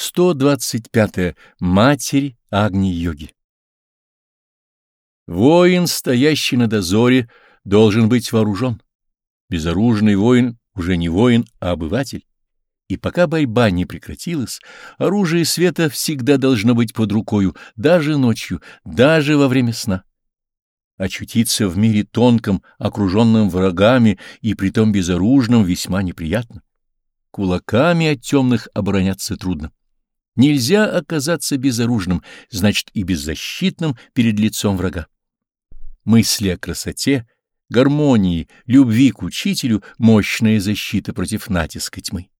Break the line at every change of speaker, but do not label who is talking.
125. -е. Матерь Агни-йоги Воин, стоящий на дозоре, должен быть вооружен. Безоружный воин уже не воин, а обыватель. И пока борьба не прекратилась, оружие света всегда должно быть под рукою, даже ночью, даже во время сна. Очутиться в мире тонком, окруженном врагами и притом безоружным весьма неприятно. Кулаками от темных обороняться трудно. Нельзя оказаться безоружным, значит и беззащитным перед лицом врага. Мысли о красоте, гармонии, любви к учителю — мощная защита против натиска тьмы.